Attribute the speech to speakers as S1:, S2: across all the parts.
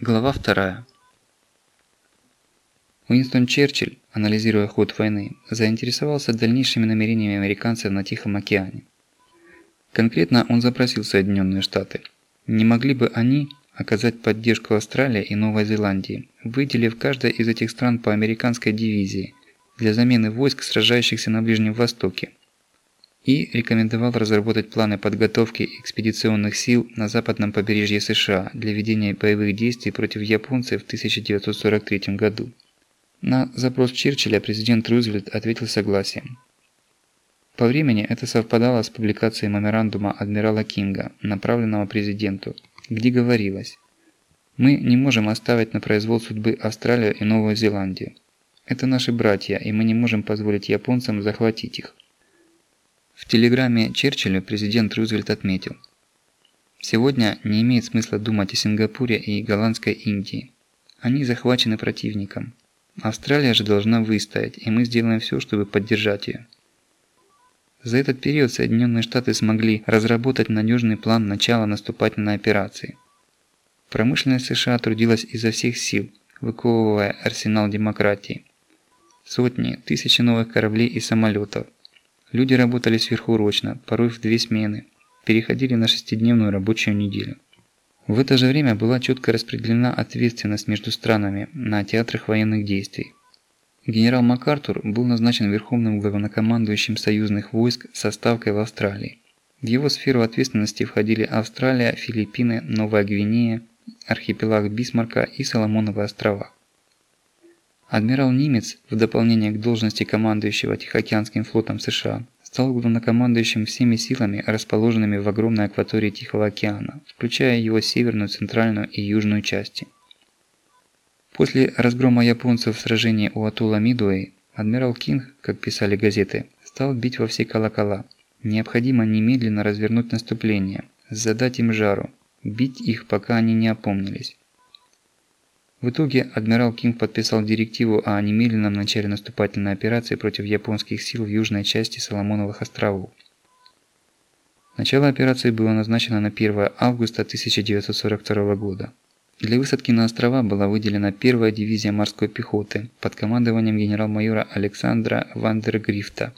S1: Глава 2. Уинстон Черчилль, анализируя ход войны, заинтересовался дальнейшими намерениями американцев на Тихом океане. Конкретно он запросил Соединенные Штаты. Не могли бы они оказать поддержку Австралии и Новой Зеландии, выделив каждой из этих стран по американской дивизии для замены войск, сражающихся на Ближнем Востоке, и рекомендовал разработать планы подготовки экспедиционных сил на западном побережье США для ведения боевых действий против японцев в 1943 году. На запрос Черчилля президент Рузвельт ответил согласием. По времени это совпадало с публикацией меморандума адмирала Кинга, направленного президенту, где говорилось «Мы не можем оставить на произвол судьбы Австралию и Новую Зеландию. Это наши братья, и мы не можем позволить японцам захватить их. В телеграмме Черчиллю президент Рузвельт отметил, «Сегодня не имеет смысла думать о Сингапуре и Голландской Индии. Они захвачены противником. Австралия же должна выстоять, и мы сделаем все, чтобы поддержать ее». За этот период Соединенные Штаты смогли разработать надежный план начала наступательной операции. Промышленность США трудилась изо всех сил, выковывая арсенал демократии. Сотни, тысячи новых кораблей и самолетов – Люди работали сверхурочно, порой в две смены, переходили на шестидневную рабочую неделю. В это же время была четко распределена ответственность между странами на театрах военных действий. Генерал МакАртур был назначен верховным главнокомандующим союзных войск со ставкой в Австралии. В его сферу ответственности входили Австралия, Филиппины, Новая Гвинея, архипелаг Бисмарка и Соломоновы острова. Адмирал Нимец, в дополнение к должности командующего Тихоокеанским флотом США, стал главнокомандующим всеми силами, расположенными в огромной акватории Тихого океана, включая его северную, центральную и южную части. После разгрома японцев в сражении у атолла Мидуэй, адмирал Кинг, как писали газеты, стал бить во все колокола. Необходимо немедленно развернуть наступление, задать им жару, бить их, пока они не опомнились. В итоге адмирал Кинг подписал директиву о немедленном начале наступательной операции против японских сил в южной части Соломоновых островов. Начало операции было назначено на 1 августа 1942 года. Для высадки на острова была выделена первая дивизия морской пехоты под командованием генерал-майора Александра Вандергрифта.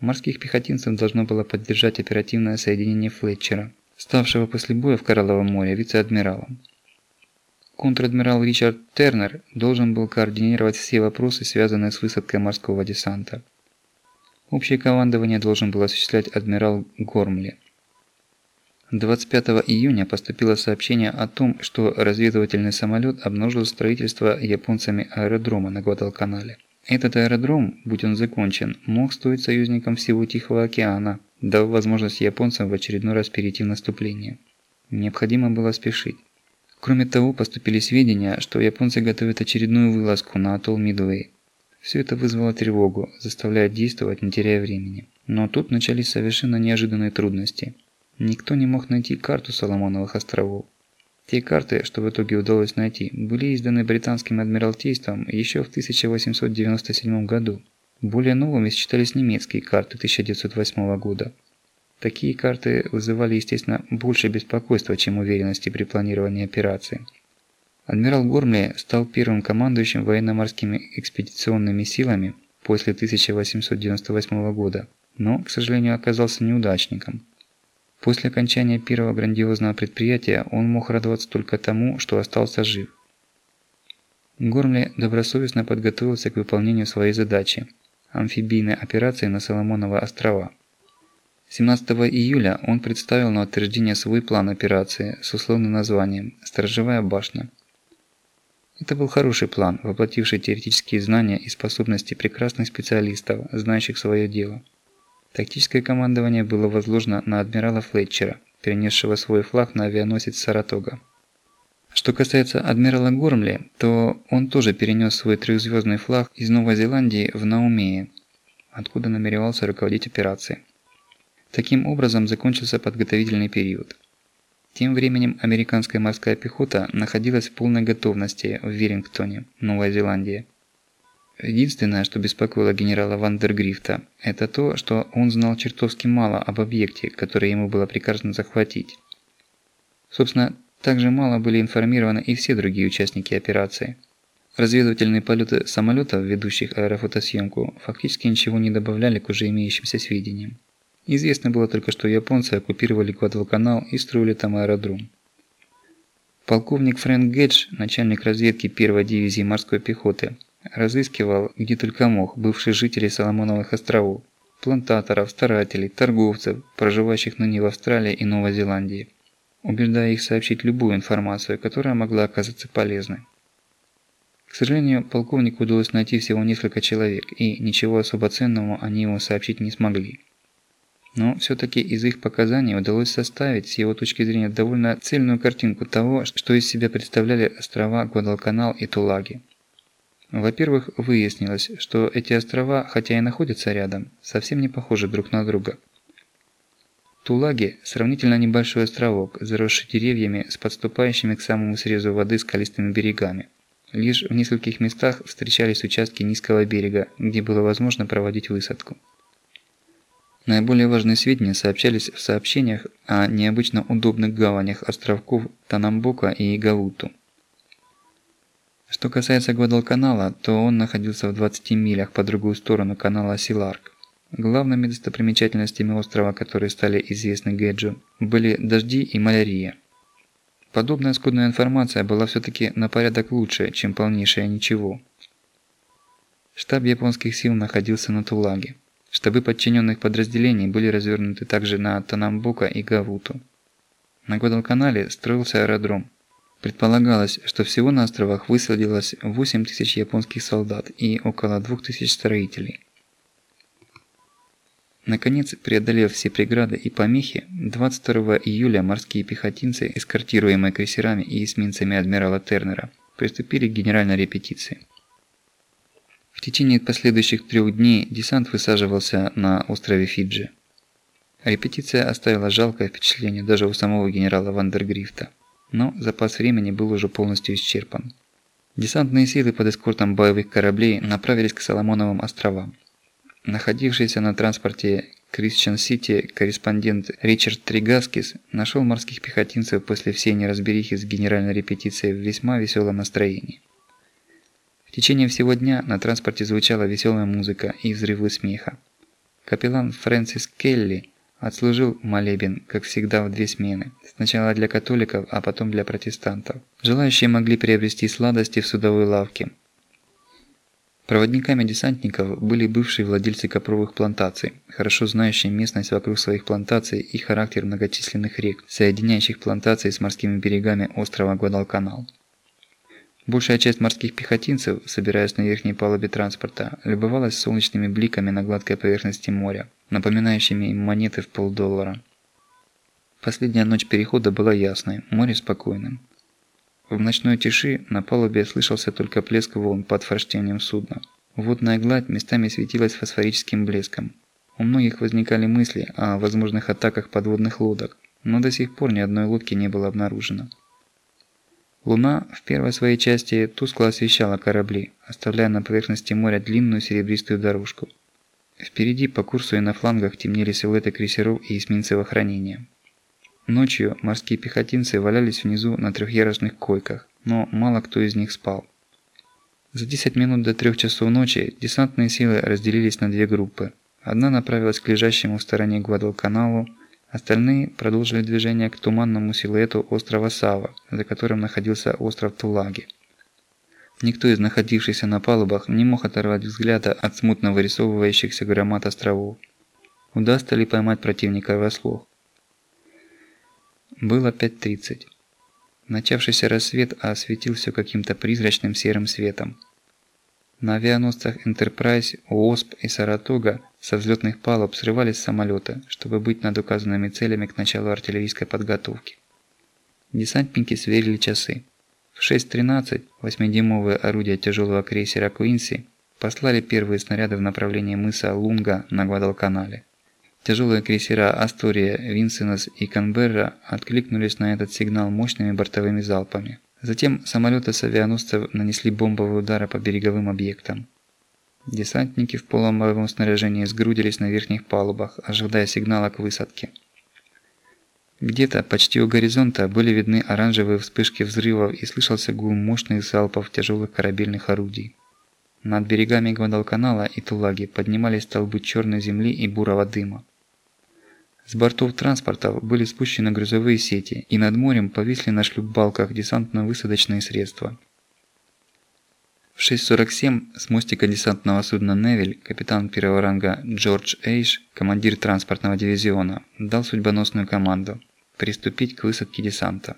S1: Морских пехотинцев должно было поддержать оперативное соединение Флетчера, ставшего после боя в Коралловом море вице-адмиралом. Контр-адмирал Ричард Тернер должен был координировать все вопросы, связанные с высадкой морского десанта. Общее командование должен был осуществлять адмирал Гормли. 25 июня поступило сообщение о том, что разведывательный самолет обнаружил строительство японцами аэродрома на Гвадалканале. Этот аэродром, будь он закончен, мог стоить союзникам всего Тихого океана, дав возможность японцам в очередной раз перейти в наступление. Необходимо было спешить. Кроме того, поступили сведения, что японцы готовят очередную вылазку на атолл Мидуэй. Все это вызвало тревогу, заставляя действовать, не теряя времени. Но тут начались совершенно неожиданные трудности. Никто не мог найти карту Соломоновых островов. Те карты, что в итоге удалось найти, были изданы британским адмиралтейством еще в 1897 году. Более новыми считались немецкие карты 1908 года. Такие карты вызывали, естественно, больше беспокойства, чем уверенности при планировании операции. Адмирал Гормли стал первым командующим военно-морскими экспедиционными силами после 1898 года, но, к сожалению, оказался неудачником. После окончания первого грандиозного предприятия он мог радоваться только тому, что остался жив. Гормли добросовестно подготовился к выполнению своей задачи – амфибийной операции на Соломоновы острова – 17 июля он представил на утверждение свой план операции с условным названием «Сторожевая башня». Это был хороший план, воплотивший теоретические знания и способности прекрасных специалистов, знающих свое дело. Тактическое командование было возложено на адмирала Флетчера, перенесшего свой флаг на авианосец Саратога. Что касается адмирала Гормли, то он тоже перенес свой трехзвездный флаг из Новой Зеландии в Наумее, откуда намеревался руководить операцией. Таким образом закончился подготовительный период. Тем временем американская морская пехота находилась в полной готовности в Веллингтоне, Новая Зеландия. Единственное, что беспокоило генерала Вандергрифта, это то, что он знал чертовски мало об объекте, который ему было приказано захватить. Собственно, Также мало были информированы и все другие участники операции. Разведывательные полеты самолетов, ведущих аэрофотосъемку, фактически ничего не добавляли к уже имеющимся сведениям. Известно было только, что японцы оккупировали Гвадалканал и строили там аэродром. Полковник Фрэнк Гедж, начальник разведки 1-й дивизии морской пехоты, разыскивал, где только мог, бывших жителей Соломоновых островов, плантаторов, старателей, торговцев, проживающих ныне в Австралии и Новой Зеландии, убеждая их сообщить любую информацию, которая могла оказаться полезной. К сожалению, полковнику удалось найти всего несколько человек, и ничего особо ценного они ему сообщить не смогли. Но все-таки из их показаний удалось составить, с его точки зрения, довольно цельную картинку того, что из себя представляли острова Гвадалканал и Тулаги. Во-первых, выяснилось, что эти острова, хотя и находятся рядом, совсем не похожи друг на друга. Тулаги – сравнительно небольшой островок, заросший деревьями с подступающими к самому срезу воды скалистыми берегами. Лишь в нескольких местах встречались участки низкого берега, где было возможно проводить высадку. Наиболее важные сведения сообщались в сообщениях о необычно удобных гаванях островков Танамбока и Гауту. Что касается Гвадалканала, то он находился в 20 милях по другую сторону канала Силарк. Главными достопримечательностями острова, которые стали известны Гэджу, были дожди и малярия. Подобная скудная информация была все-таки на порядок лучше, чем полнейшее ничего. Штаб японских сил находился на Тулаге. Штабы подчиненных подразделений были развернуты также на Танамбука и Гавуту. На Гвадалканале строился аэродром. Предполагалось, что всего на островах высадилось 8 тысяч японских солдат и около 2 тысяч строителей. Наконец, преодолев все преграды и помехи, 22 июля морские пехотинцы, эскортируемые крейсерами и эсминцами адмирала Тернера, приступили к генеральной репетиции. В течение последующих трех дней десант высаживался на острове Фиджи. Репетиция оставила жалкое впечатление даже у самого генерала Вандергрифта, но запас времени был уже полностью исчерпан. Десантные силы под эскортом боевых кораблей направились к Соломоновым островам. Находившийся на транспорте Кристиан-Сити корреспондент Ричард Тригаскис нашел морских пехотинцев после всей неразберихи с генеральной репетицией в весьма веселом настроении. В течение всего дня на транспорте звучала веселая музыка и взрывы смеха. Капеллан Фрэнсис Келли отслужил молебен, как всегда, в две смены. Сначала для католиков, а потом для протестантов. Желающие могли приобрести сладости в судовой лавке – Проводниками десантников были бывшие владельцы копровых плантаций, хорошо знающие местность вокруг своих плантаций и характер многочисленных рек, соединяющих плантации с морскими берегами острова Гвадалканал. Большая часть морских пехотинцев, собираясь на верхней палубе транспорта, любовалась солнечными бликами на гладкой поверхности моря, напоминающими им монеты в полдоллара. Последняя ночь перехода была ясной, море спокойным. В ночной тиши на палубе слышался только плеск волн под форштевнем судна. Водная гладь местами светилась фосфорическим блеском. У многих возникали мысли о возможных атаках подводных лодок, но до сих пор ни одной лодки не было обнаружено. Луна в первой своей части тускло освещала корабли, оставляя на поверхности моря длинную серебристую дорожку. Впереди по курсу и на флангах темнели силуэты крейсеров и эсминцев охранения. Ночью морские пехотинцы валялись внизу на трехъярусных койках, но мало кто из них спал. За 10 минут до 3 часов ночи десантные силы разделились на две группы. Одна направилась к лежащему в стороне Гвадалканалу, остальные продолжили движение к туманному силуэту острова Сава, за которым находился остров Тулаги. Никто из находившихся на палубах не мог оторвать взгляда от смутно вырисовывающихся громад островов. Удастся ли поймать противника врасплох? Было 5.30. Начавшийся рассвет осветил все каким-то призрачным серым светом. На авианосцах Enterprise, ООСП и Саратога со взлетных палуб срывались самолеты, чтобы быть над указанными целями к началу артиллерийской подготовки. Десантники сверили часы. В 6.13 8-дюймовые орудия тяжелого крейсера Куинси послали первые снаряды в направлении мыса Лунга на Гвадалканале. Тяжелые крейсера «Астория», «Винсенос» и «Канберра» откликнулись на этот сигнал мощными бортовыми залпами. Затем самолеты с авианосцев нанесли бомбовые удары по береговым объектам. Десантники в полном боевом снаряжении сгрудились на верхних палубах, ожидая сигнала к высадке. Где-то, почти у горизонта, были видны оранжевые вспышки взрывов и слышался гул мощных залпов тяжелых корабельных орудий. Над берегами Гвадалканала и Тулаги поднимались столбы черной земли и бурого дыма. С бортов транспортов были спущены грузовые сети, и над морем повисли на шлюпбалках десантно-высадочные средства. В 6.47 с мостика десантного судна «Невель» капитан первого ранга Джордж Эйш, командир транспортного дивизиона, дал судьбоносную команду – приступить к высадке десанта.